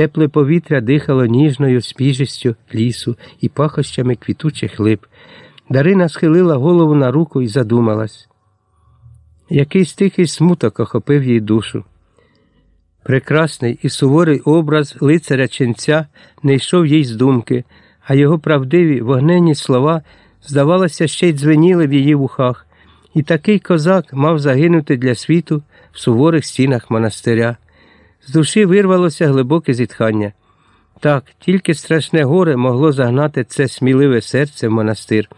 Тепле повітря дихало ніжною спіжістю лісу і пахощами квітучих лип. Дарина схилила голову на руку і задумалась. Якийсь тихий смуток охопив їй душу. Прекрасний і суворий образ лицаря ченця не йшов їй з думки, а його правдиві вогненні слова, здавалося, ще й дзвеніли в її вухах. І такий козак мав загинути для світу в суворих стінах монастиря. З душі вирвалося глибоке зітхання. Так, тільки страшне горе могло загнати це сміливе серце в монастир.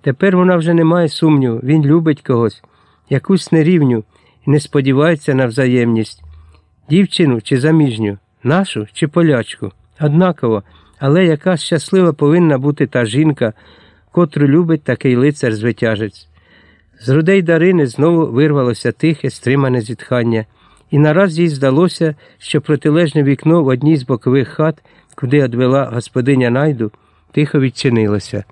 Тепер вона вже не має сумніву, він любить когось, якусь нерівню і не сподівається на взаємність. Дівчину чи заміжню, нашу чи полячку. Однаково, але яка щаслива повинна бути та жінка, котру любить такий лицар звитяжець. З грудей Дарини знову вирвалося тихе, стримане зітхання, і нараз їй здалося, що протилежне вікно в одній з бокових хат, куди одвела господиня найду, тихо відчинилося.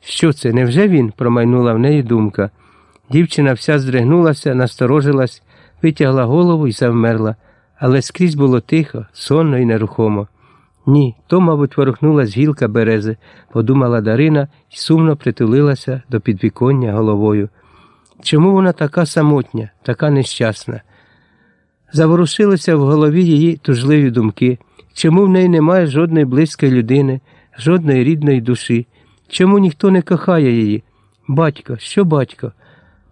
Що це? Невже він? промайнула в неї думка. Дівчина вся здригнулася, насторожилась, витягла голову і завмерла, але скрізь було тихо, сонно і нерухомо. Ні, то, мабуть, ворухнулась гілка берези, подумала Дарина і сумно притулилася до підвіконня головою. Чому вона така самотня, така нещасна? Заворушилися в голові її тужливі думки, чому в неї немає жодної близької людини, жодної рідної душі, чому ніхто не кохає її? Батько, що батько?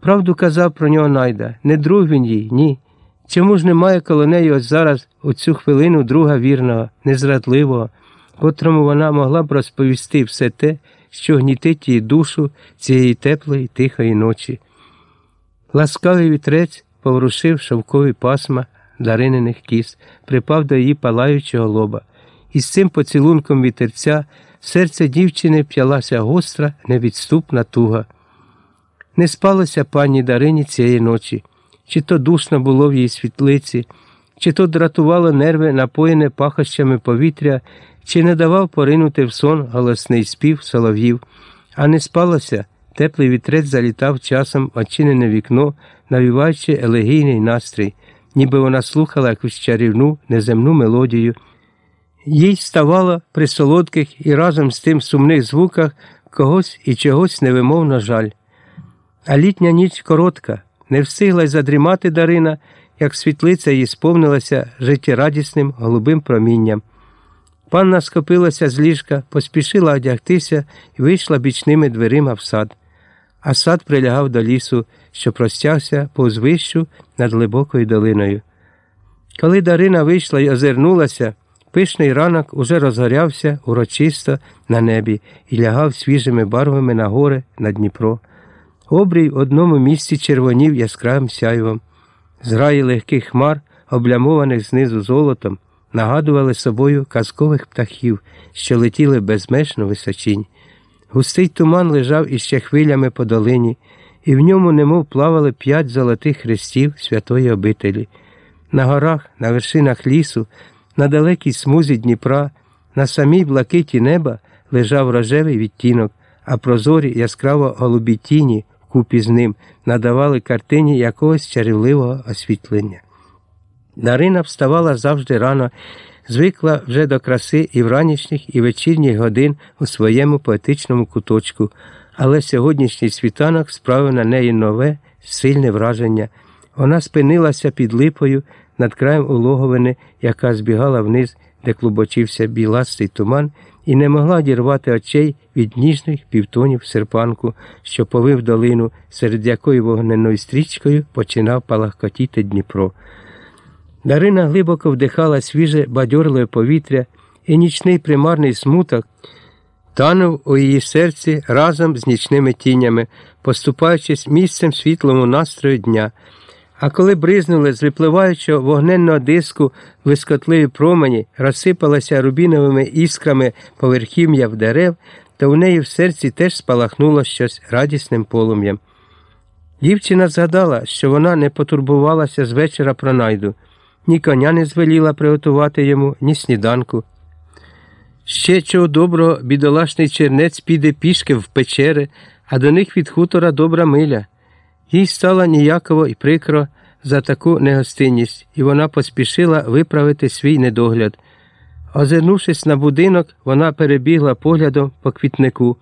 Правду казав про нього найда, не друг він їй, ні. Чому ж немає коло неї ось зараз у цю хвилину друга вірного, незрадливого, котрому вона могла б розповісти все те, що гнітить її душу цієї теплої, тихої ночі? Ласкавий вітрець поворушив шовкові пасма даринених кіс, припав до її палаючого лоба, і з цим поцілунком вітерця серце дівчини вп'ялася гостра, невідступна туга. Не спалося пані Дарині цієї ночі, чи то душно було в її світлиці, чи то дратувало нерви, напоєне пахощами повітря, чи не давав поринути в сон голосний спів солов'їв, а не спалося. Теплий вітрець залітав часом очинене вікно, навіваючи елегійний настрій, ніби вона слухала якусь чарівну неземну мелодію. Їй ставало при солодких і разом з тим сумних звуках когось і чогось невимовно жаль. А літня ніч коротка, не встигла й задрімати Дарина, як світлиця її сповнилася життєрадісним голубим промінням. Панна скопилася з ліжка, поспішила одягтися і вийшла бічними дверима в сад а сад прилягав до лісу, що простягся повз вищу над глибокою долиною. Коли Дарина вийшла і озирнулася, пишний ранок уже розгорявся урочисто на небі і лягав свіжими барвами на гори на Дніпро. Обрій в одному місці червонів яскравим сяйвом. Зграї легких хмар, облямованих знизу золотом, нагадували собою казкових птахів, що летіли безмежно височінь. Густий туман лежав іще хвилями по долині, і в ньому немов плавали п'ять золотих хрестів святої обителі. На горах, на вершинах лісу, на далекій смузі Дніпра, на самій блакиті неба лежав рожевий відтінок, а прозорі яскраво голубі тіні вкупі з ним надавали картині якогось чарівливого освітлення. Дарина вставала завжди рано звикла вже до краси і вранішніх, і вечірніх годин у своєму поетичному куточку, але сьогоднішній світанок справив на неї нове, сильне враження. Вона спинилася під липою над краєм улоговини, яка збігала вниз, де клубочився біластий туман, і не могла дірвати очей від ніжних півтонів серпанку, що повив долину, серед якої вогненою стрічкою починав палахкотіти Дніпро. Дарина глибоко вдихала свіже бадьорливе повітря, і нічний примарний смуток танув у її серці разом з нічними тінями, поступаючись місцем світлому настрою дня. А коли бризнули з випливаючого вогненного диску вискотливі промені, розсипалася рубіновими іскрами поверхів'я в дерев, то у неї в серці теж спалахнуло щось радісним полум'ям. Дівчина згадала, що вона не потурбувалася з вечора про найду ні коня не звеліла приготувати йому, ні сніданку. Ще чого доброго бідолашний чернець піде пішки в печери, а до них від хутора добра миля. Їй стало ніяково і прикро за таку негостинність, і вона поспішила виправити свій недогляд. Озирнувшись на будинок, вона перебігла поглядом по квітнику.